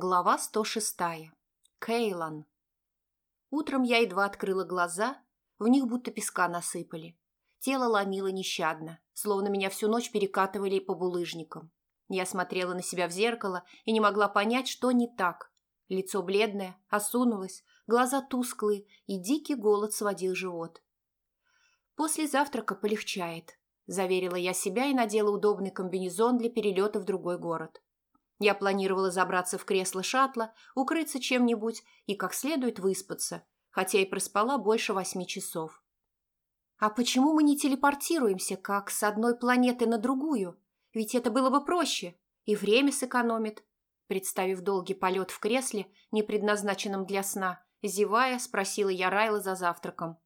Глава 106. Кейлан. Утром я едва открыла глаза, в них будто песка насыпали. Тело ломило нещадно, словно меня всю ночь перекатывали по булыжникам. Я смотрела на себя в зеркало и не могла понять, что не так. Лицо бледное, осунулось, глаза тусклые, и дикий голод сводил живот. «После завтрака полегчает», – заверила я себя и надела удобный комбинезон для перелета в другой город. Я планировала забраться в кресло шаттла, укрыться чем-нибудь и как следует выспаться, хотя и проспала больше восьми часов. «А почему мы не телепортируемся, как с одной планеты на другую? Ведь это было бы проще, и время сэкономит». Представив долгий полет в кресле, не предназначенном для сна, зевая, спросила я Райла за завтраком.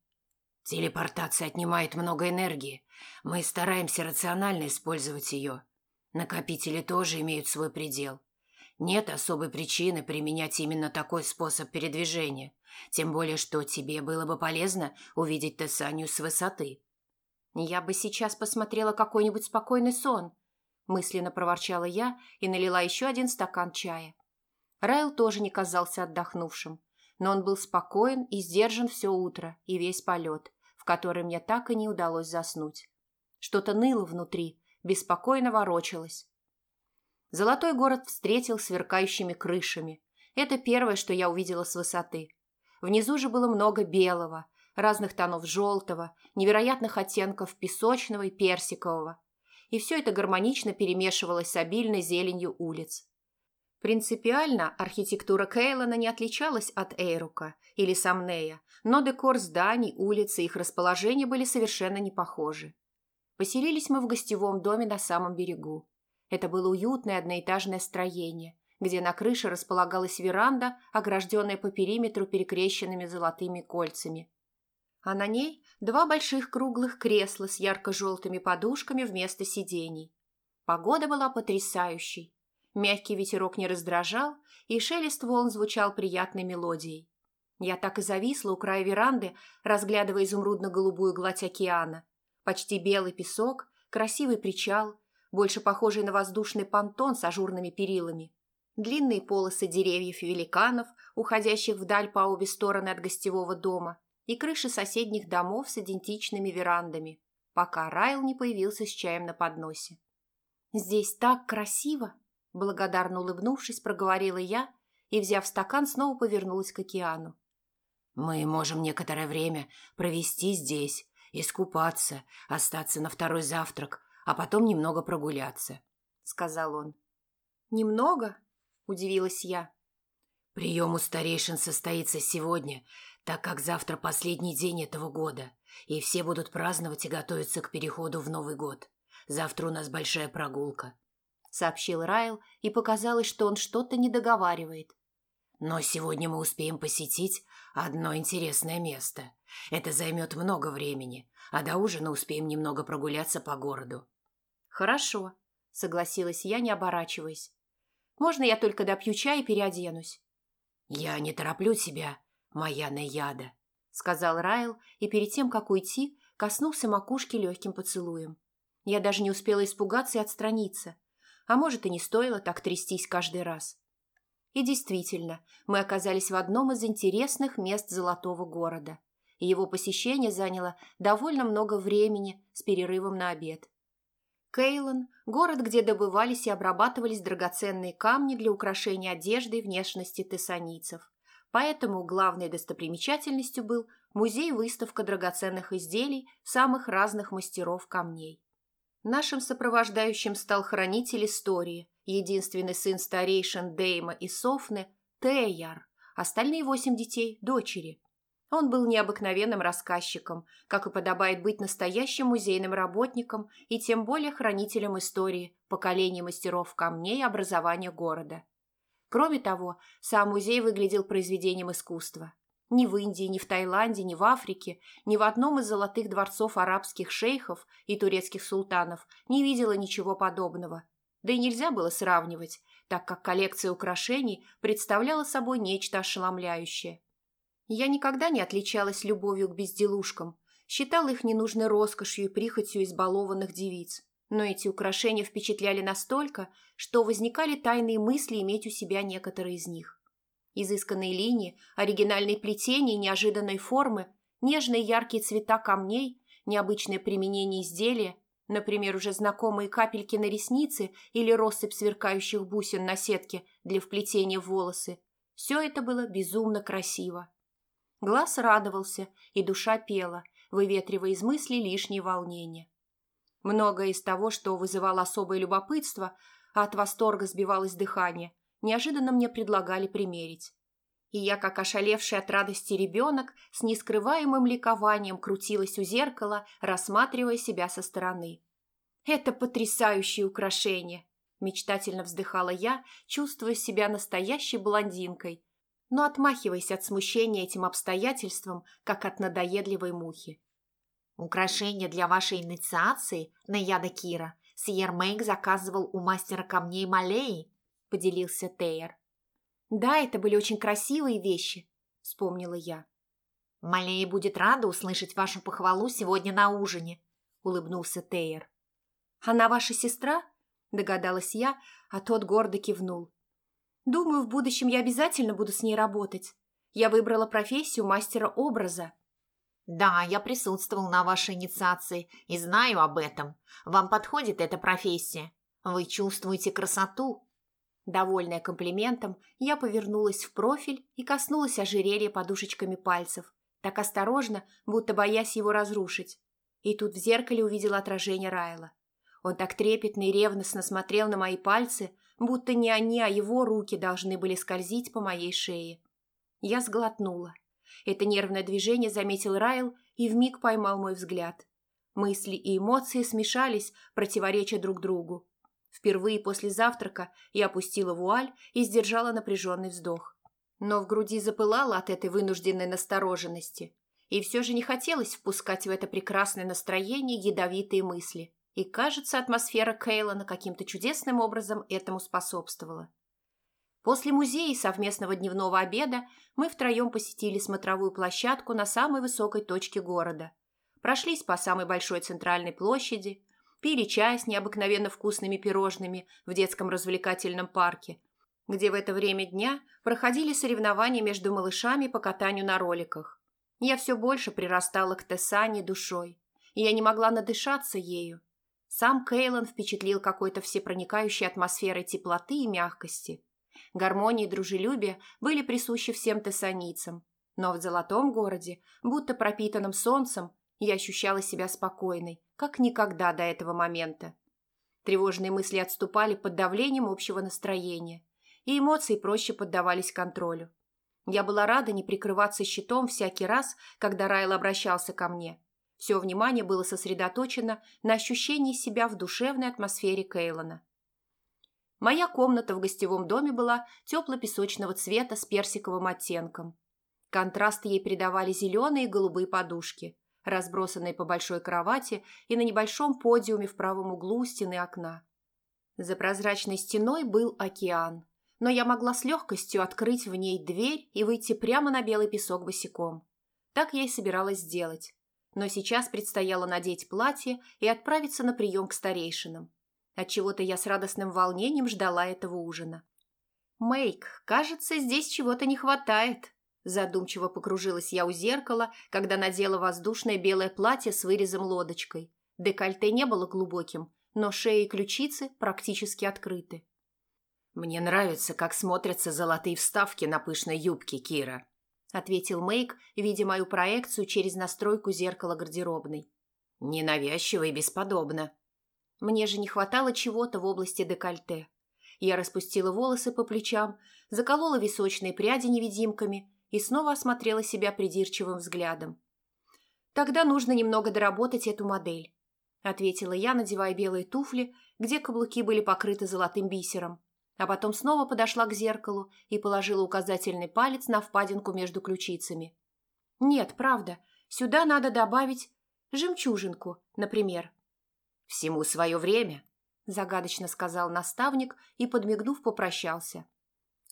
«Телепортация отнимает много энергии. Мы стараемся рационально использовать ее», Накопители тоже имеют свой предел. Нет особой причины применять именно такой способ передвижения, тем более что тебе было бы полезно увидеть Тессанию с высоты. «Я бы сейчас посмотрела какой-нибудь спокойный сон», мысленно проворчала я и налила еще один стакан чая. Райл тоже не казался отдохнувшим, но он был спокоен и сдержан все утро и весь полет, в который мне так и не удалось заснуть. Что-то ныло внутри, беспокойно ворочалась. Золотой город встретил сверкающими крышами. Это первое, что я увидела с высоты. Внизу же было много белого, разных тонов желтого, невероятных оттенков песочного и персикового. И все это гармонично перемешивалось с обильной зеленью улиц. Принципиально архитектура Кейлона не отличалась от Эйрука или Самнея, но декор зданий, улиц и их расположение были совершенно не похожи. Поселились мы в гостевом доме на самом берегу. Это было уютное одноэтажное строение, где на крыше располагалась веранда, огражденная по периметру перекрещенными золотыми кольцами. А на ней два больших круглых кресла с ярко-желтыми подушками вместо сидений. Погода была потрясающей. Мягкий ветерок не раздражал, и шелест волн звучал приятной мелодией. Я так и зависла у края веранды, разглядывая изумрудно-голубую гладь океана – Почти белый песок, красивый причал, больше похожий на воздушный понтон с ажурными перилами. Длинные полосы деревьев и великанов, уходящих вдаль по обе стороны от гостевого дома, и крыши соседних домов с идентичными верандами, пока Райл не появился с чаем на подносе. «Здесь так красиво!» – благодарно улыбнувшись, проговорила я и, взяв стакан, снова повернулась к океану. «Мы можем некоторое время провести здесь, искупаться, остаться на второй завтрак, а потом немного прогуляться», — сказал он. «Немного?» — удивилась я. «Прием у старейшин состоится сегодня, так как завтра последний день этого года, и все будут праздновать и готовиться к переходу в Новый год. Завтра у нас большая прогулка», — сообщил Райл, и показалось, что он что-то не договаривает. «Но сегодня мы успеем посетить одно интересное место. Это займет много времени, а до ужина успеем немного прогуляться по городу». «Хорошо», — согласилась я, не оборачиваясь. «Можно я только допью чай и переоденусь?» «Я не тороплю тебя, моя Наяда», — сказал Райл, и перед тем, как уйти, коснулся макушки легким поцелуем. Я даже не успела испугаться и отстраниться. А может, и не стоило так трястись каждый раз. И действительно, мы оказались в одном из интересных мест Золотого города — и его посещение заняло довольно много времени с перерывом на обед. Кейлон – город, где добывались и обрабатывались драгоценные камни для украшения одежды и внешности тессанийцев. Поэтому главной достопримечательностью был музей-выставка драгоценных изделий самых разных мастеров камней. Нашим сопровождающим стал хранитель истории, единственный сын старейшин Дейма и Софны – Теяр, остальные восемь детей – дочери. Он был необыкновенным рассказчиком, как и подобает быть настоящим музейным работником и тем более хранителем истории поколений мастеров камней и образования города. Кроме того, сам музей выглядел произведением искусства. Ни в Индии, ни в Таиланде, ни в Африке, ни в одном из золотых дворцов арабских шейхов и турецких султанов не видела ничего подобного. Да и нельзя было сравнивать, так как коллекция украшений представляла собой нечто ошеломляющее. Я никогда не отличалась любовью к безделушкам, считала их ненужной роскошью и прихотью избалованных девиц. Но эти украшения впечатляли настолько, что возникали тайные мысли иметь у себя некоторые из них. Изысканные линии, оригинальные плетения неожиданной формы, нежные яркие цвета камней, необычное применение изделия, например, уже знакомые капельки на ресницы или россыпь сверкающих бусин на сетке для вплетения в волосы. Все это было безумно красиво. Глаз радовался, и душа пела, выветривая из мыслей лишние волнения. Многое из того, что вызывало особое любопытство, а от восторга сбивалось дыхание, неожиданно мне предлагали примерить. И я, как ошалевший от радости ребенок, с нескрываемым ликованием крутилась у зеркала, рассматривая себя со стороны. «Это потрясающее украшение!» – мечтательно вздыхала я, чувствуя себя настоящей блондинкой, но отмахиваясь от смущения этим обстоятельством, как от надоедливой мухи. «Украшение для вашей инициации, Наяда Кира, Сьер Мэйк заказывал у мастера камней Малеи», – поделился Тейер. «Да, это были очень красивые вещи», – вспомнила я. «Малея будет рада услышать вашу похвалу сегодня на ужине», – улыбнулся Тейер. «Она ваша сестра?» – догадалась я, а тот гордо кивнул. «Думаю, в будущем я обязательно буду с ней работать. Я выбрала профессию мастера образа». «Да, я присутствовал на вашей инициации и знаю об этом. Вам подходит эта профессия. Вы чувствуете красоту». Довольная комплиментом, я повернулась в профиль и коснулась ожерелья подушечками пальцев, так осторожно, будто боясь его разрушить. И тут в зеркале увидела отражение Райла. Он так трепетно и ревностно смотрел на мои пальцы, будто не они, а его руки должны были скользить по моей шее. Я сглотнула. Это нервное движение заметил Райл и вмиг поймал мой взгляд. Мысли и эмоции смешались, противореча друг другу. Впервые после завтрака я опустила вуаль и сдержала напряженный вздох. Но в груди запылало от этой вынужденной настороженности. И все же не хотелось впускать в это прекрасное настроение ядовитые мысли. И, кажется, атмосфера Кейлона каким-то чудесным образом этому способствовала. После музея и совместного дневного обеда мы втроем посетили смотровую площадку на самой высокой точке города. Прошлись по самой большой центральной площади, пили чай с необыкновенно вкусными пирожными в детском развлекательном парке, где в это время дня проходили соревнования между малышами по катанию на роликах. Я все больше прирастала к Тессане душой, и я не могла надышаться ею. Сам Кейлон впечатлил какой-то всепроникающей атмосферой теплоты и мягкости – Гармония и дружелюбие были присущи всем тессаницам, но в золотом городе, будто пропитанном солнцем, я ощущала себя спокойной, как никогда до этого момента. Тревожные мысли отступали под давлением общего настроения, и эмоции проще поддавались контролю. Я была рада не прикрываться щитом всякий раз, когда Райл обращался ко мне. Все внимание было сосредоточено на ощущении себя в душевной атмосфере Кейлона. Моя комната в гостевом доме была тепло-песочного цвета с персиковым оттенком. Контраст ей придавали зеленые и голубые подушки, разбросанные по большой кровати и на небольшом подиуме в правом углу стены окна. За прозрачной стеной был океан, но я могла с легкостью открыть в ней дверь и выйти прямо на белый песок босиком. Так я и собиралась сделать. Но сейчас предстояло надеть платье и отправиться на прием к старейшинам. Отчего-то я с радостным волнением ждала этого ужина. «Мэйк, кажется, здесь чего-то не хватает», Задумчиво покружилась я у зеркала, когда надела воздушное белое платье с вырезом лодочкой. Декольте не было глубоким, но шея и ключицы практически открыты. «Мне нравится, как смотрятся золотые вставки на пышной юбке, Кира», ответил Мэйк, видя мою проекцию через настройку зеркала гардеробной. «Ненавязчиво и бесподобно», мне же не хватало чего-то в области декольте. Я распустила волосы по плечам, заколола височные пряди невидимками и снова осмотрела себя придирчивым взглядом. «Тогда нужно немного доработать эту модель», – ответила я, надевая белые туфли, где каблуки были покрыты золотым бисером, а потом снова подошла к зеркалу и положила указательный палец на впадинку между ключицами. «Нет, правда, сюда надо добавить жемчужинку, например». «Всему свое время», – загадочно сказал наставник и, подмигнув, попрощался.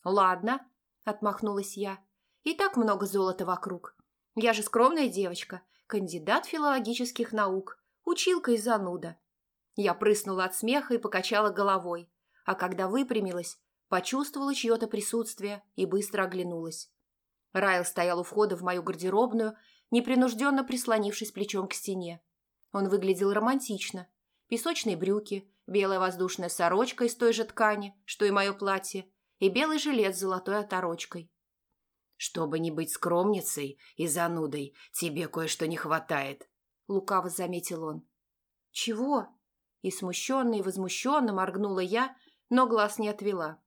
«Ладно», – отмахнулась я. «И так много золота вокруг. Я же скромная девочка, кандидат филологических наук, училка и зануда. Я прыснула от смеха и покачала головой, а когда выпрямилась, почувствовала чье-то присутствие и быстро оглянулась. Райл стоял у входа в мою гардеробную, непринужденно прислонившись плечом к стене. Он выглядел романтично. Песочные брюки, белая воздушная сорочка из той же ткани, что и мое платье, и белый жилет с золотой оторочкой. «Чтобы не быть скромницей и занудой, тебе кое-что не хватает», — лукаво заметил он. «Чего?» И смущенно и возмущенно моргнула я, но глаз не отвела.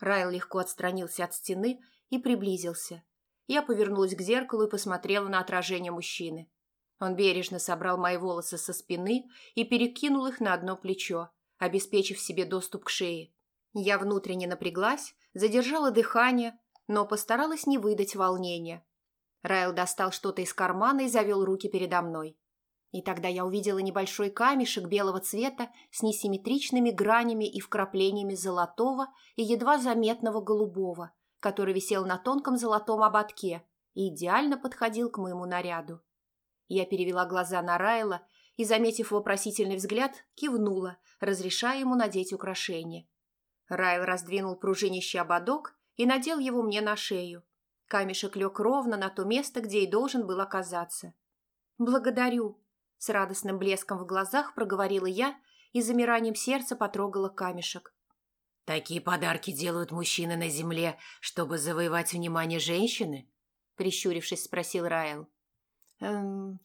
Райл легко отстранился от стены и приблизился. Я повернулась к зеркалу и посмотрела на отражение мужчины. Он бережно собрал мои волосы со спины и перекинул их на одно плечо, обеспечив себе доступ к шее. Я внутренне напряглась, задержала дыхание, но постаралась не выдать волнения. Райл достал что-то из кармана и завел руки передо мной. И тогда я увидела небольшой камешек белого цвета с несимметричными гранями и вкраплениями золотого и едва заметного голубого, который висел на тонком золотом ободке и идеально подходил к моему наряду. Я перевела глаза на Райла и, заметив вопросительный взгляд, кивнула, разрешая ему надеть украшение. Райл раздвинул пружинищий ободок и надел его мне на шею. Камешек лег ровно на то место, где и должен был оказаться. «Благодарю», с радостным блеском в глазах проговорила я и замиранием сердца потрогала камешек. «Такие подарки делают мужчины на земле, чтобы завоевать внимание женщины?» Прищурившись, спросил Райл. «Эм,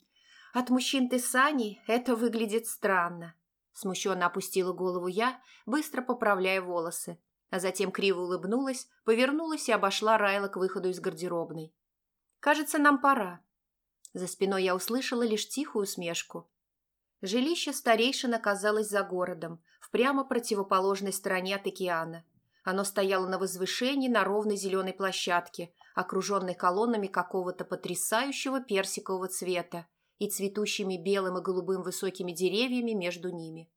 от мужчин ты Сани это выглядит странно», Смущенно опустила голову я, быстро поправляя волосы, а затем криво улыбнулась, повернулась и обошла Райла к выходу из гардеробной. «Кажется, нам пора. За спиной я услышала лишь тихую усмешку. Жилище старейшин оказалось за городом, в прямо противоположной стороне от океана. Оно стояло на возвышении на ровной зеленой площадке, окруженной колоннами какого-то потрясающего персикового цвета и цветущими белым и голубым высокими деревьями между ними.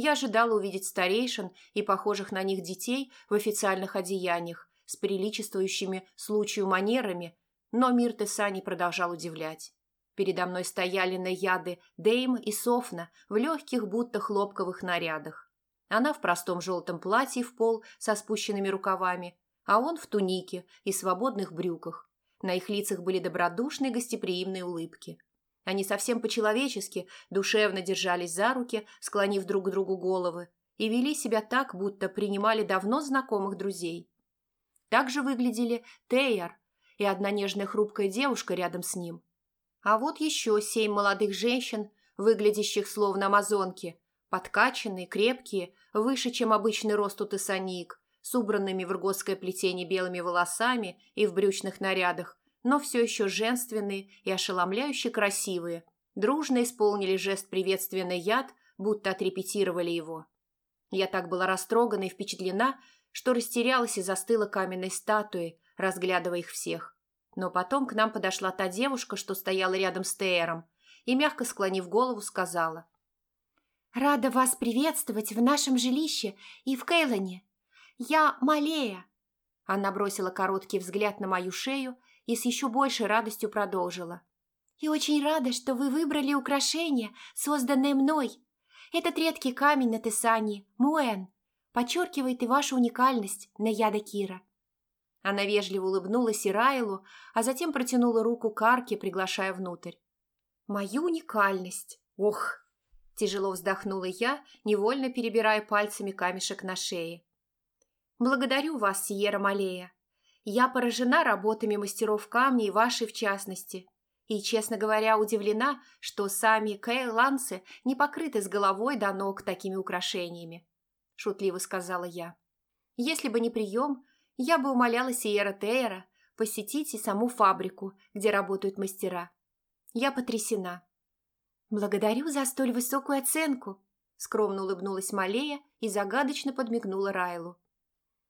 Я ожидала увидеть старейшин и похожих на них детей в официальных одеяниях с приличествующими случаю манерами, но мир Тесани продолжал удивлять. Передо мной стояли наяды Дейм и Софна в легких, будто хлопковых нарядах. Она в простом желтом платье в пол со спущенными рукавами, а он в тунике и свободных брюках. На их лицах были добродушные гостеприимные улыбки. Они совсем по-человечески душевно держались за руки, склонив друг к другу головы, и вели себя так, будто принимали давно знакомых друзей. Также выглядели Тейяр и одна нежная хрупкая девушка рядом с ним. А вот еще семь молодых женщин, выглядящих словно амазонки, подкачанные, крепкие, выше, чем обычный рост у тессаник, с убранными в ирготское плетение белыми волосами и в брючных нарядах, но все еще женственные и ошеломляюще красивые, дружно исполнили жест приветствия на яд, будто отрепетировали его. Я так была растрогана и впечатлена, что растерялась и застыла каменной статуей, разглядывая их всех. Но потом к нам подошла та девушка, что стояла рядом с Тейером, и, мягко склонив голову, сказала. «Рада вас приветствовать в нашем жилище и в Кейлоне. Я Малея». Она бросила короткий взгляд на мою шею и с еще большей радостью продолжила. «И очень рада, что вы выбрали украшение, созданное мной. Этот редкий камень на Тесане, Муэн, подчеркивает и вашу уникальность, Наяда Кира. Она вежливо улыбнулась и Райлу, а затем протянула руку к арке, приглашая внутрь. «Мою уникальность! Ох!» Тяжело вздохнула я, невольно перебирая пальцами камешек на шее. «Благодарю вас, Сиера Малея. Я поражена работами мастеров камня и вашей в частности. И, честно говоря, удивлена, что сами кейланцы не покрыты с головой до ног такими украшениями», – шутливо сказала я. «Если бы не прием, я бы умоляла Сиера Тейера посетить и саму фабрику, где работают мастера. Я потрясена. «Благодарю за столь высокую оценку», – скромно улыбнулась Малея и загадочно подмигнула Райлу.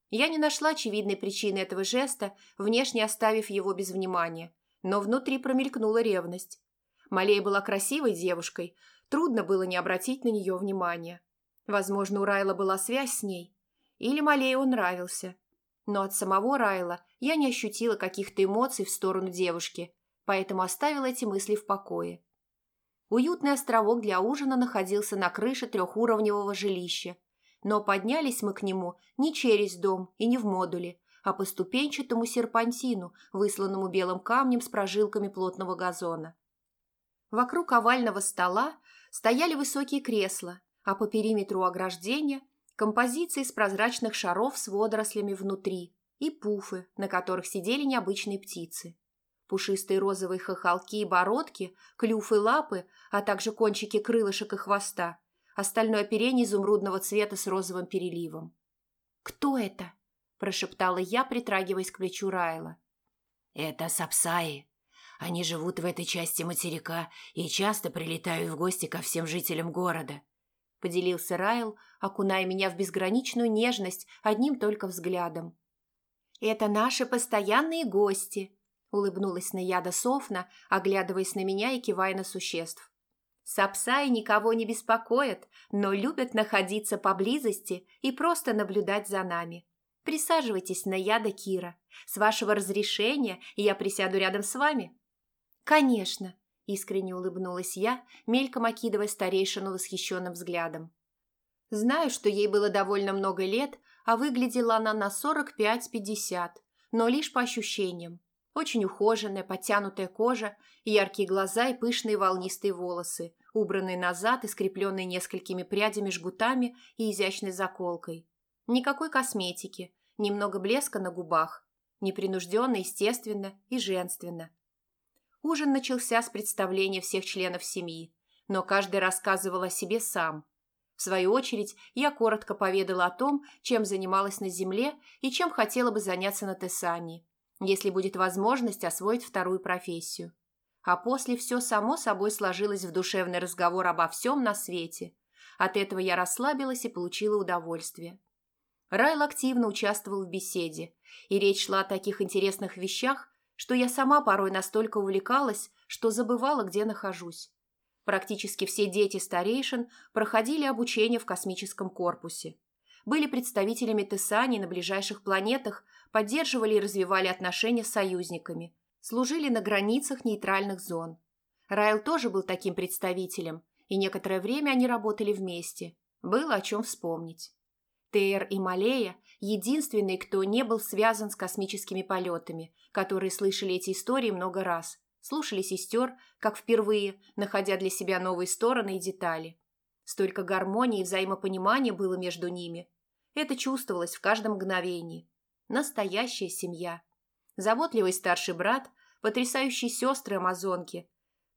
Я не нашла очевидной причины этого жеста, внешне оставив его без внимания, но внутри промелькнула ревность. Малея была красивой девушкой, трудно было не обратить на нее внимания. Возможно, у Райла была связь с ней. Или Малее он нравился – но от самого Райла я не ощутила каких-то эмоций в сторону девушки, поэтому оставила эти мысли в покое. Уютный островок для ужина находился на крыше трехуровневого жилища, но поднялись мы к нему не через дом и не в модуле, а по ступенчатому серпантину, высланному белым камнем с прожилками плотного газона. Вокруг овального стола стояли высокие кресла, а по периметру ограждения – композиции из прозрачных шаров с водорослями внутри и пуфы, на которых сидели необычные птицы. Пушистые розовые хохолки и бородки, клюв и лапы, а также кончики крылышек и хвоста, остальное оперение изумрудного цвета с розовым переливом. «Кто это?» – прошептала я, притрагиваясь к плечу Райла. «Это сапсаи. Они живут в этой части материка и часто прилетают в гости ко всем жителям города», – поделился Райл, окуная меня в безграничную нежность одним только взглядом. «Это наши постоянные гости», – улыбнулась Наяда Софна, оглядываясь на меня и кивая на существ. Сапсаи никого не беспокоят, но любят находиться поблизости и просто наблюдать за нами. Присаживайтесь на яда Кира. С вашего разрешения я присяду рядом с вами. Конечно, искренне улыбнулась я, мельком окидывая старейшину восхищенным взглядом. Знаю, что ей было довольно много лет, а выглядела она на 45-50, но лишь по ощущениям. Очень ухоженная, подтянутая кожа, яркие глаза и пышные волнистые волосы, убранные назад и скрепленные несколькими прядями жгутами и изящной заколкой. Никакой косметики, немного блеска на губах. Непринужденно, естественно и женственно. Ужин начался с представления всех членов семьи, но каждый рассказывал о себе сам. В свою очередь, я коротко поведала о том, чем занималась на Земле и чем хотела бы заняться на Тессании, если будет возможность освоить вторую профессию. А после все само собой сложилось в душевный разговор обо всем на свете. От этого я расслабилась и получила удовольствие. Райл активно участвовал в беседе, и речь шла о таких интересных вещах, что я сама порой настолько увлекалась, что забывала, где нахожусь. Практически все дети старейшин проходили обучение в космическом корпусе. Были представителями Тессани на ближайших планетах, поддерживали и развивали отношения с союзниками, служили на границах нейтральных зон. Райл тоже был таким представителем, и некоторое время они работали вместе. Было о чем вспомнить. Тейр и Малея – единственные, кто не был связан с космическими полетами, которые слышали эти истории много раз, слушали сестер, как впервые, находя для себя новые стороны и детали. Столько гармонии и взаимопонимания было между ними. Это чувствовалось в каждом мгновении. Настоящая семья. Заботливый старший брат, потрясающие сестры-амазонки.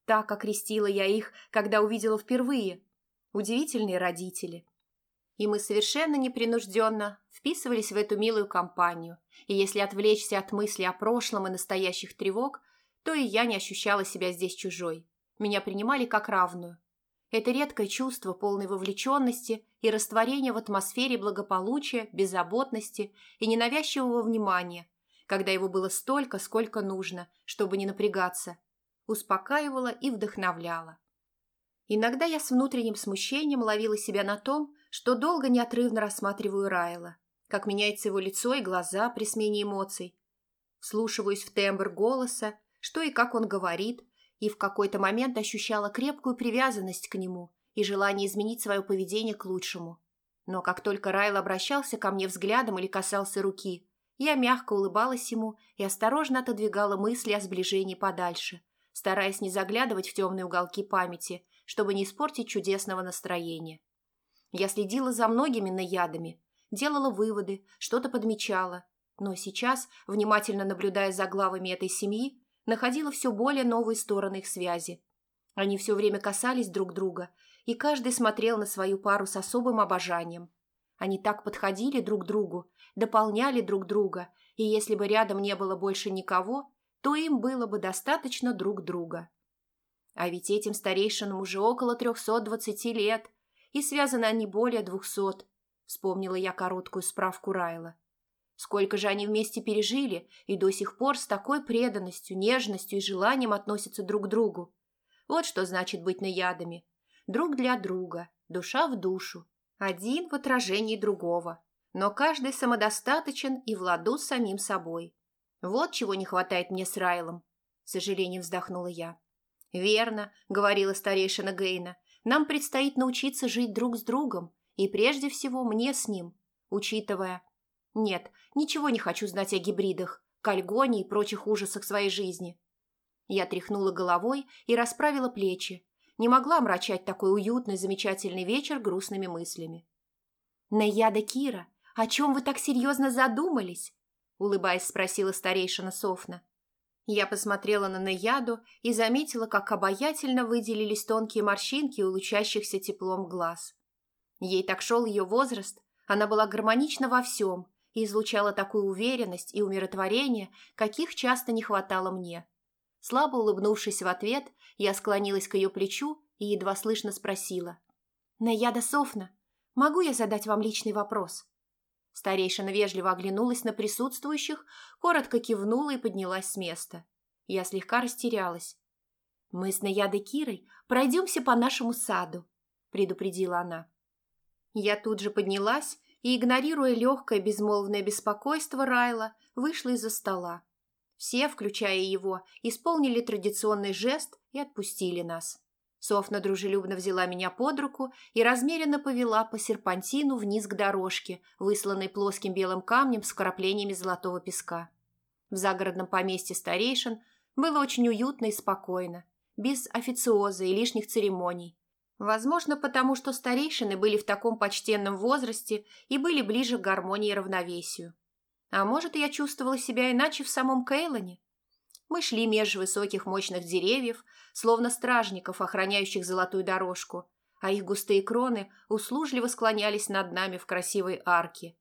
Так окрестила я их, когда увидела впервые. Удивительные родители – и мы совершенно непринужденно вписывались в эту милую компанию, и если отвлечься от мысли о прошлом и настоящих тревог, то и я не ощущала себя здесь чужой. Меня принимали как равную. Это редкое чувство полной вовлеченности и растворения в атмосфере благополучия, беззаботности и ненавязчивого внимания, когда его было столько, сколько нужно, чтобы не напрягаться, успокаивало и вдохновляло. Иногда я с внутренним смущением ловила себя на том, что долго неотрывно рассматриваю Райла, как меняется его лицо и глаза при смене эмоций. Вслушиваюсь в тембр голоса, что и как он говорит, и в какой-то момент ощущала крепкую привязанность к нему и желание изменить свое поведение к лучшему. Но как только Райл обращался ко мне взглядом или касался руки, я мягко улыбалась ему и осторожно отодвигала мысли о сближении подальше, стараясь не заглядывать в темные уголки памяти, чтобы не испортить чудесного настроения. Я следила за многими наядами, делала выводы, что-то подмечала, но сейчас, внимательно наблюдая за главами этой семьи, находила все более новые стороны их связи. Они все время касались друг друга, и каждый смотрел на свою пару с особым обожанием. Они так подходили друг к другу, дополняли друг друга, и если бы рядом не было больше никого, то им было бы достаточно друг друга. А ведь этим старейшинам уже около трехсот двадцати лет – и связаны они более двухсот. Вспомнила я короткую справку Райла. Сколько же они вместе пережили и до сих пор с такой преданностью, нежностью и желанием относятся друг к другу. Вот что значит быть наядами. Друг для друга, душа в душу. Один в отражении другого. Но каждый самодостаточен и в ладу с самим собой. Вот чего не хватает мне с Райлом. С сожалением вздохнула я. «Верно», — говорила старейшина Гейна. «Нам предстоит научиться жить друг с другом, и прежде всего мне с ним, учитывая...» «Нет, ничего не хочу знать о гибридах, кальгоне и прочих ужасах своей жизни». Я тряхнула головой и расправила плечи. Не могла мрачать такой уютный, замечательный вечер грустными мыслями. «Наяда Кира, о чем вы так серьезно задумались?» улыбаясь, спросила старейшина Софна. Я посмотрела на Наяду и заметила, как обаятельно выделились тонкие морщинки у лучащихся теплом глаз. Ей так шел ее возраст, она была гармонична во всем и излучала такую уверенность и умиротворение, каких часто не хватало мне. Слабо улыбнувшись в ответ, я склонилась к ее плечу и едва слышно спросила. «Наяда Софна, могу я задать вам личный вопрос?» Старейшина вежливо оглянулась на присутствующих, коротко кивнула и поднялась с места. Я слегка растерялась. «Мы с Наядой Кирой пройдемся по нашему саду», – предупредила она. Я тут же поднялась и, игнорируя легкое безмолвное беспокойство Райла, вышла из-за стола. Все, включая его, исполнили традиционный жест и отпустили нас. Софна дружелюбно взяла меня под руку и размеренно повела по серпантину вниз к дорожке, высланной плоским белым камнем с вкраплениями золотого песка. В загородном поместье старейшин было очень уютно и спокойно, без официоза и лишних церемоний. Возможно, потому что старейшины были в таком почтенном возрасте и были ближе к гармонии и равновесию. А может, я чувствовала себя иначе в самом Кейлоне? Мы шли меж высоких мощных деревьев, словно стражников, охраняющих золотую дорожку, а их густые кроны услужливо склонялись над нами в красивой арке.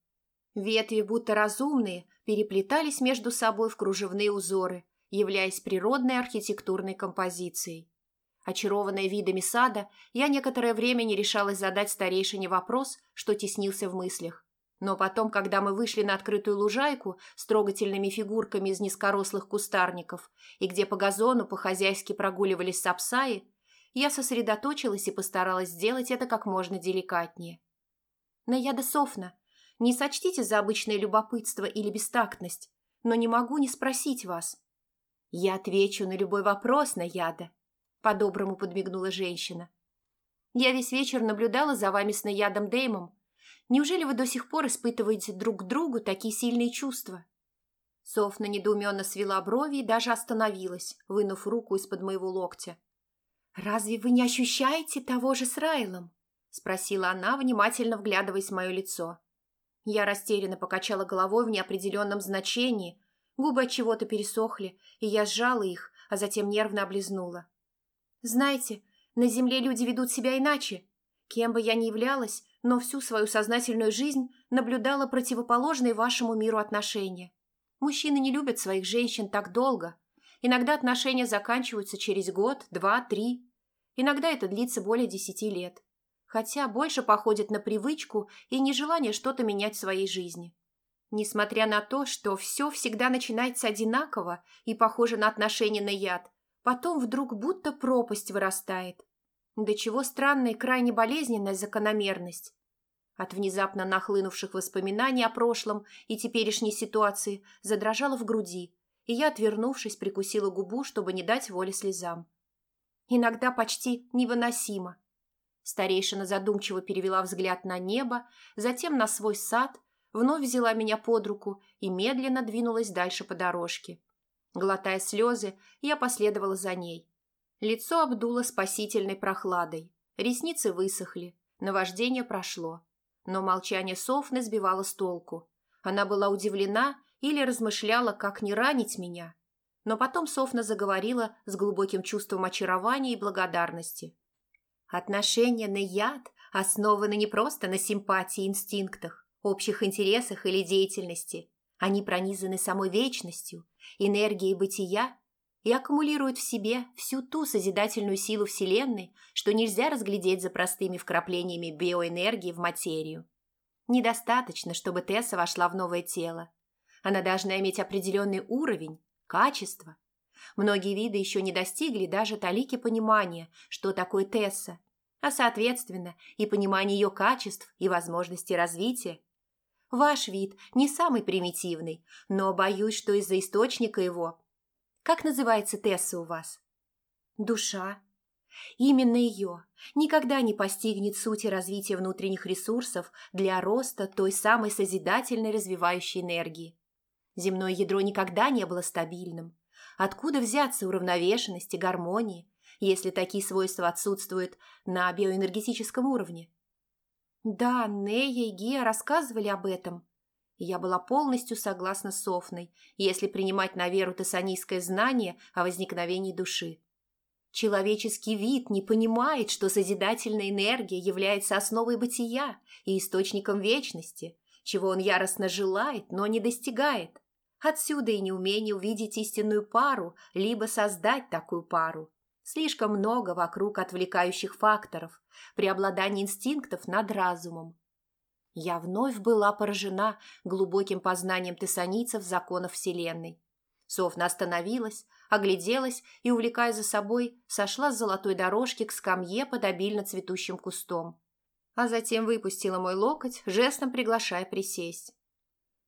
Ветви, будто разумные, переплетались между собой в кружевные узоры, являясь природной архитектурной композицией. Очарованная видами сада, я некоторое время не решалась задать старейшине вопрос, что теснился в мыслях. Но потом, когда мы вышли на открытую лужайку с трогательными фигурками из низкорослых кустарников и где по газону по-хозяйски прогуливались сапсаи, я сосредоточилась и постаралась сделать это как можно деликатнее. Наяда Софна, не сочтите за обычное любопытство или бестактность, но не могу не спросить вас. Я отвечу на любой вопрос, Наяда, по-доброму подмигнула женщина. Я весь вечер наблюдала за вами с Наядом Деймом, Неужели вы до сих пор испытываете друг к другу такие сильные чувства?» Софна недоуменно свела брови и даже остановилась, вынув руку из-под моего локтя. «Разве вы не ощущаете того же с Райлом?» – спросила она, внимательно вглядываясь в мое лицо. Я растерянно покачала головой в неопределенном значении, губы от чего-то пересохли, и я сжала их, а затем нервно облизнула. «Знаете, на земле люди ведут себя иначе. Кем бы я ни являлась, но всю свою сознательную жизнь наблюдала противоположные вашему миру отношения. Мужчины не любят своих женщин так долго. Иногда отношения заканчиваются через год, два, три. Иногда это длится более десяти лет. Хотя больше походит на привычку и нежелание что-то менять в своей жизни. Несмотря на то, что все всегда начинается одинаково и похоже на отношения на яд, потом вдруг будто пропасть вырастает – до чего странная и крайне болезненная закономерность. От внезапно нахлынувших воспоминаний о прошлом и теперешней ситуации задрожала в груди, и я, отвернувшись, прикусила губу, чтобы не дать воли слезам. Иногда почти невыносимо. Старейшина задумчиво перевела взгляд на небо, затем на свой сад, вновь взяла меня под руку и медленно двинулась дальше по дорожке. Глотая слезы, я последовала за ней. Лицо обдуло спасительной прохладой, ресницы высохли, наваждение прошло. Но молчание Софны сбивало с толку. Она была удивлена или размышляла, как не ранить меня. Но потом Софна заговорила с глубоким чувством очарования и благодарности. Отношения на яд основаны не просто на симпатии и инстинктах, общих интересах или деятельности. Они пронизаны самой вечностью, энергией бытия и аккумулирует в себе всю ту созидательную силу Вселенной, что нельзя разглядеть за простыми вкраплениями биоэнергии в материю. Недостаточно, чтобы Тесса вошла в новое тело. Она должна иметь определенный уровень, качество. Многие виды еще не достигли даже талики понимания, что такое Тесса, а, соответственно, и понимания ее качеств и возможностей развития. Ваш вид не самый примитивный, но боюсь, что из-за источника его как называется Тесса у вас?» Душа. Именно ее никогда не постигнет сути развития внутренних ресурсов для роста той самой созидательной развивающей энергии. Земное ядро никогда не было стабильным. Откуда взяться уравновешенности, гармонии, если такие свойства отсутствуют на биоэнергетическом уровне? Да, Нея и Гия рассказывали об этом. я была полностью согласна с Софной, если принимать на веру тессанийское знание о возникновении души. Человеческий вид не понимает, что созидательная энергия является основой бытия и источником вечности, чего он яростно желает, но не достигает. Отсюда и неумение увидеть истинную пару, либо создать такую пару. Слишком много вокруг отвлекающих факторов, преобладание инстинктов над разумом. Я вновь была поражена глубоким познанием тессаницев законов Вселенной. Софна остановилась, огляделась и, увлекая за собой, сошла с золотой дорожки к скамье под обильно цветущим кустом. А затем выпустила мой локоть, жестом приглашая присесть.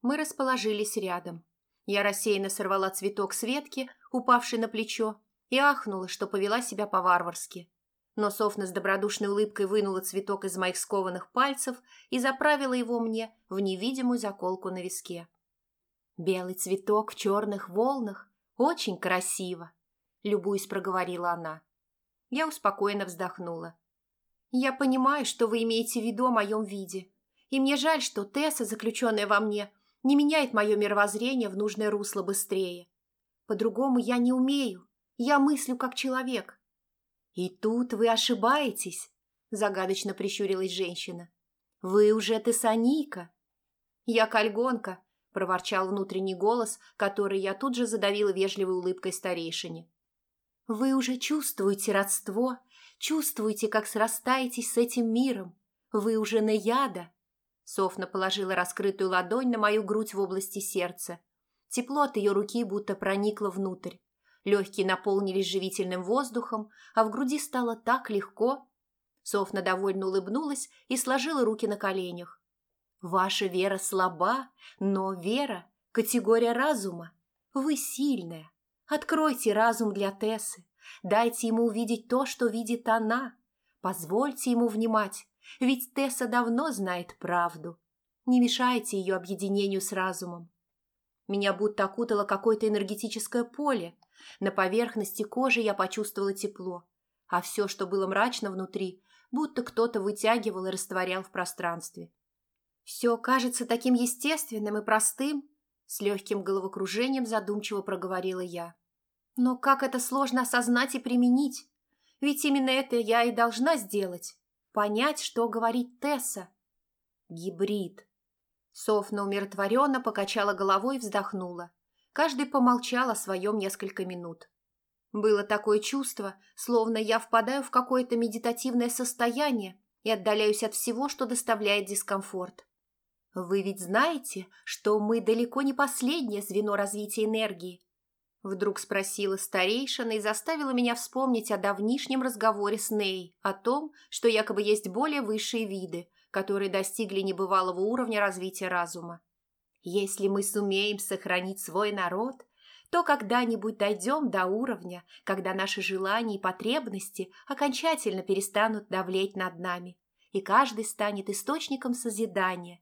Мы расположились рядом. Я рассеянно сорвала цветок с ветки, упавший на плечо, и ахнула, что повела себя по-варварски. Но Софна с добродушной улыбкой вынула цветок из моих скованных пальцев и заправила его мне в невидимую заколку на виске. «Белый цветок в черных волнах очень красиво», — любуясь проговорила она. Я успокоенно вздохнула. «Я понимаю, что вы имеете в виду о моем виде, и мне жаль, что Тесса, заключенная во мне, не меняет мое мировоззрение в нужное русло быстрее. По-другому я не умею, я мыслю как человек». «И тут вы ошибаетесь», — загадочно прищурилась женщина. «Вы уже тессаника». «Я кальгонка», проворчал внутренний голос, который я тут же задавила вежливой улыбкой старейшине. «Вы уже чувствуете родство, чувствуете, как срастаетесь с этим миром. Вы уже на яда». Софна положила раскрытую ладонь на мою грудь в области сердца. Тепло от ее руки будто проникло внутрь. Легкие наполнились живительным воздухом, а в груди стало так легко. Софна довольно улыбнулась и сложила руки на коленях. Ваша вера слаба, но вера – категория разума. Вы сильная. Откройте разум для Тессы. Дайте ему увидеть то, что видит она. Позвольте ему внимать, ведь Тесса давно знает правду. Не мешайте ее объединению с разумом. Меня будто окутало какое-то энергетическое поле. На поверхности кожи я почувствовала тепло, а все, что было мрачно внутри, будто кто-то вытягивал и растворял в пространстве. «Все кажется таким естественным и простым», — с легким головокружением задумчиво проговорила я. «Но как это сложно осознать и применить? Ведь именно это я и должна сделать. Понять, что говорит Тесса. Гибрид». Софна умиротворенно покачала головой и вздохнула. Каждый помолчал о своем несколько минут. Было такое чувство, словно я впадаю в какое-то медитативное состояние и отдаляюсь от всего, что доставляет дискомфорт. «Вы ведь знаете, что мы далеко не последнее звено развития энергии?» Вдруг спросила старейшина и заставила меня вспомнить о давнишнем разговоре с Ней, о том, что якобы есть более высшие виды, которые достигли небывалого уровня развития разума. Если мы сумеем сохранить свой народ, то когда-нибудь дойдем до уровня, когда наши желания и потребности окончательно перестанут давлеть над нами, и каждый станет источником созидания,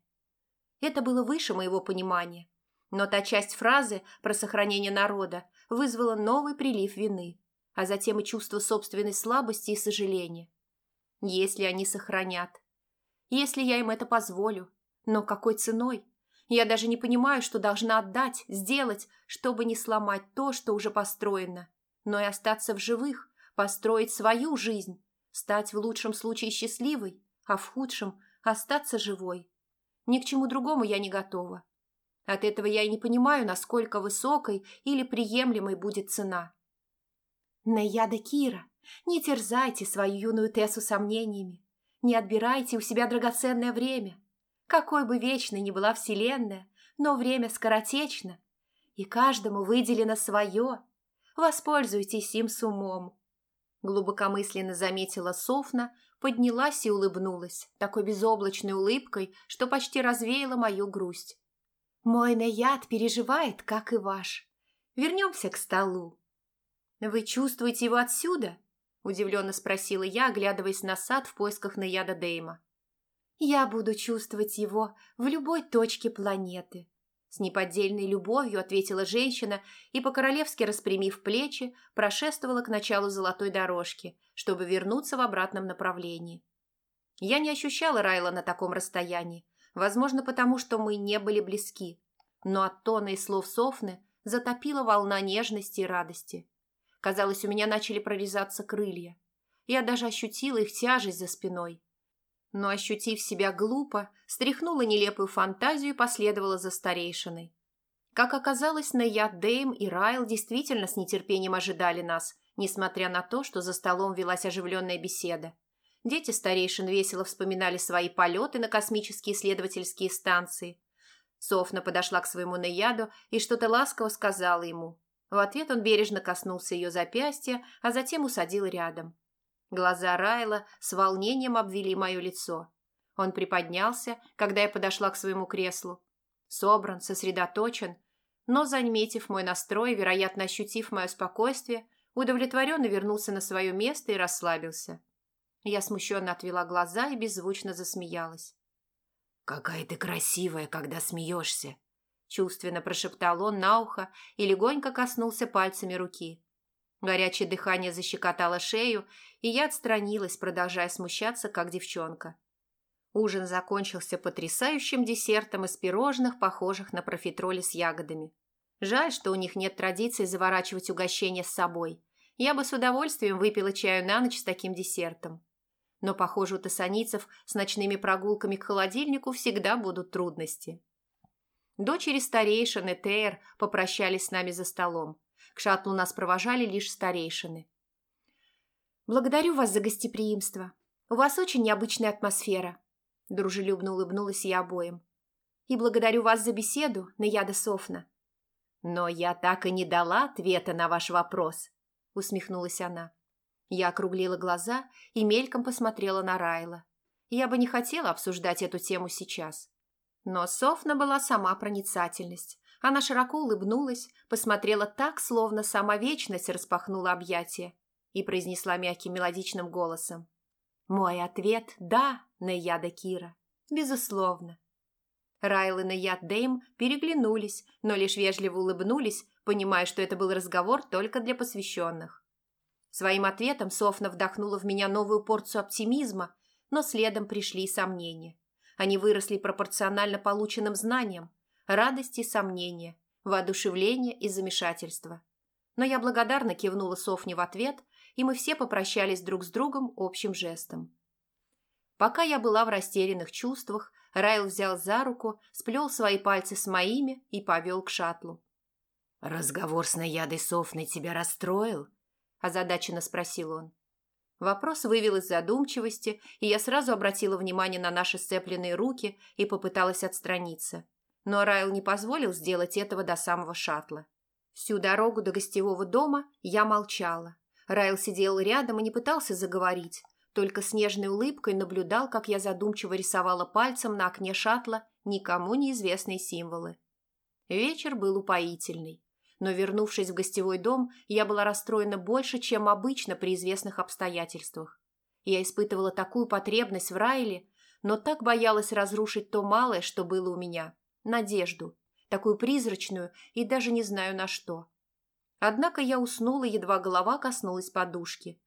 это было выше моего понимания. Но та часть фразы про сохранение народа вызвала новый прилив вины, а затем и чувство собственной слабости и сожаления. Если они сохранят. Если я им это позволю. Но какой ценой? Я даже не понимаю, что должна отдать, сделать, чтобы не сломать то, что уже построено, но и остаться в живых, построить свою жизнь, стать в лучшем случае счастливой, а в худшем – остаться живой. Ни к чему другому я не готова. От этого я и не понимаю, насколько высокой или приемлемой будет цена. Наяда Кира, не терзайте свою юную Тессу сомнениями. Не отбирайте у себя драгоценное время. Какой бы вечной ни была Вселенная, но время скоротечно, и каждому выделено свое. Воспользуйтесь им с умом. Глубокомысленно заметила Софна, поднялась и улыбнулась, такой безоблачной улыбкой, что почти развеяла мою грусть. «Мой наяд переживает, как и ваш. Вернемся к столу». «Вы чувствуете его отсюда?» – удивленно спросила я, оглядываясь на сад в поисках наяда Дейма. «Я буду чувствовать его в любой точке планеты», – с неподдельной любовью ответила женщина и, по-королевски распрямив плечи, прошествовала к началу золотой дорожки, чтобы вернуться в обратном направлении. Я не ощущала Райла на таком расстоянии, возможно, потому что мы не были близки, но от тона и слов Софны затопила волна нежности и радости. Казалось, у меня начали прорезаться крылья. Я даже ощутила их тяжесть за спиной. Но, ощутив себя глупо, стряхнула нелепую фантазию и последовала за старейшиной. Как оказалось, Наяд Дейм и Райл действительно с нетерпением ожидали нас, несмотря на то, что за столом велась оживленная беседа. Дети старейшин весело вспоминали свои полеты на космические исследовательские станции. Софна подошла к своему Наяду и что-то ласково сказала ему. В ответ он бережно коснулся ее запястья, а затем усадил рядом. Глаза Райла с волнением обвели мое лицо. Он приподнялся, когда я подошла к своему креслу. Собран, сосредоточен, но, заметив мой настрой, вероятно, ощутив мое спокойствие, удовлетворенно вернулся на свое место и расслабился. Я смущенно отвела глаза и беззвучно засмеялась. «Какая ты красивая, когда смеешься!» чувственно прошептал он на ухо и легонько коснулся пальцами руки. Горячее дыхание защекотало шею, и я отстранилась, продолжая смущаться, как девчонка. Ужин закончился потрясающим десертом из пирожных, похожих на профитроли с ягодами. Жаль, что у них нет традиции заворачивать угощение с собой. Я бы с удовольствием выпила чаю на ночь с таким десертом. Но, похоже, у тассаницев с ночными прогулками к холодильнику всегда будут трудности. Дочери старейшины Тейр попрощались с нами за столом. К шаттлу нас провожали лишь старейшины. «Благодарю вас за гостеприимство. У вас очень необычная атмосфера», – дружелюбно улыбнулась я обоим. «И благодарю вас за беседу, Наяда Софна». «Но я так и не дала ответа на ваш вопрос», – усмехнулась она. Я округлила глаза и мельком посмотрела на Райла. Я бы не хотела обсуждать эту тему сейчас. Но Софна была сама проницательность. Она широко улыбнулась, посмотрела так, словно сама вечность распахнула объятия и произнесла мягким мелодичным голосом. «Мой ответ – да, Наяда Кира. Безусловно». Райл и Наяд Дейм переглянулись, но лишь вежливо улыбнулись, понимая, что это был разговор только для посвященных. Своим ответом Софна вдохнула в меня новую порцию оптимизма, но следом пришли сомнения. Они выросли пропорционально полученным знаниям, радости и сомнения, воодушевления и замешательства. Но я благодарно кивнула Софне в ответ, и мы все попрощались друг с другом общим жестом. Пока я была в растерянных чувствах, Райл взял за руку, сплел свои пальцы с моими и повел к шаттлу. «Разговор с наядой Софной тебя расстроил?» – озадаченно спросил он. Вопрос вывел из задумчивости, и я сразу обратила внимание на наши сцепленные руки и попыталась отстраниться. Но Райл не позволил сделать этого до самого шаттла. Всю дорогу до гостевого дома я молчала. Райл сидел рядом и не пытался заговорить, только с нежной улыбкой наблюдал, как я задумчиво рисовала пальцем на окне шаттла никому неизвестные символы. Вечер был упоительный но, вернувшись в гостевой дом, я была расстроена больше, чем обычно при известных обстоятельствах. Я испытывала такую потребность в Райле, но так боялась разрушить то малое, что было у меня. Надежду. Такую призрачную и даже не знаю на что. Однако я уснула, едва голова коснулась подушки.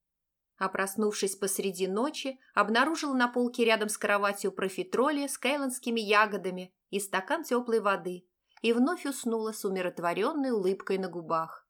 А проснувшись посреди ночи, обнаружила на полке рядом с кроватью профитроли с кейландскими ягодами и стакан теплой воды – и вновь уснула с умиротворенной улыбкой на губах.